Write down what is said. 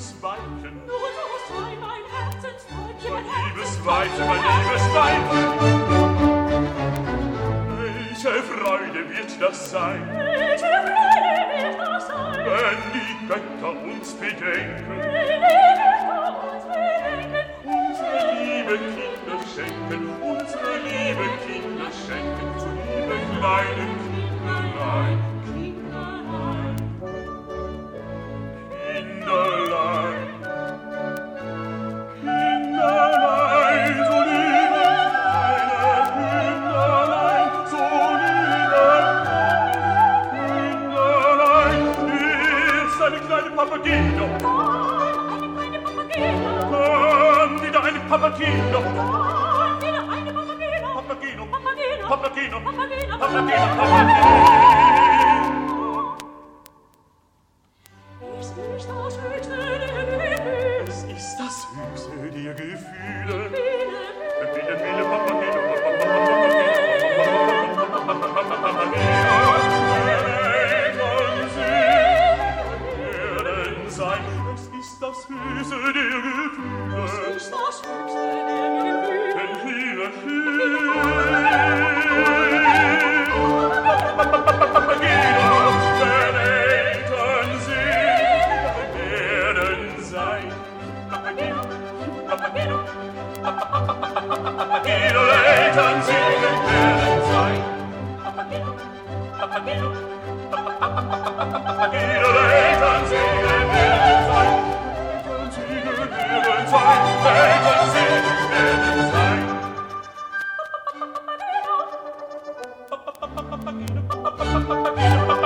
liebes Weibchen. Nur du sei mein Herzensfreundchen, mein Herzensfreundchen, mein liebes Weibchen. Welche Freude wird das sein? Welche Freude wird das sein? Wenn die Götter uns bedenken. Wenn die Götter uns bedenken. Unsere liebe Kinder schenken, unsere liebe Kinder schenken, zu lieben kleinen papageno. Eine kleine Papageno. wieder eine Papageno. wieder eine Papageno. Papageno. Papageno. Papageno. Papageno. Papageno. Papageno. Es ist das höchste der Gefühle. Es ist das höchste der Gefühle. sein. Es ist das höchste der Gefühle. Es ist das höchste der Gefühle. Denn hier, hier. Bedenken Sie, werden sein. Papageno, Papageno, Papageno. Thank you.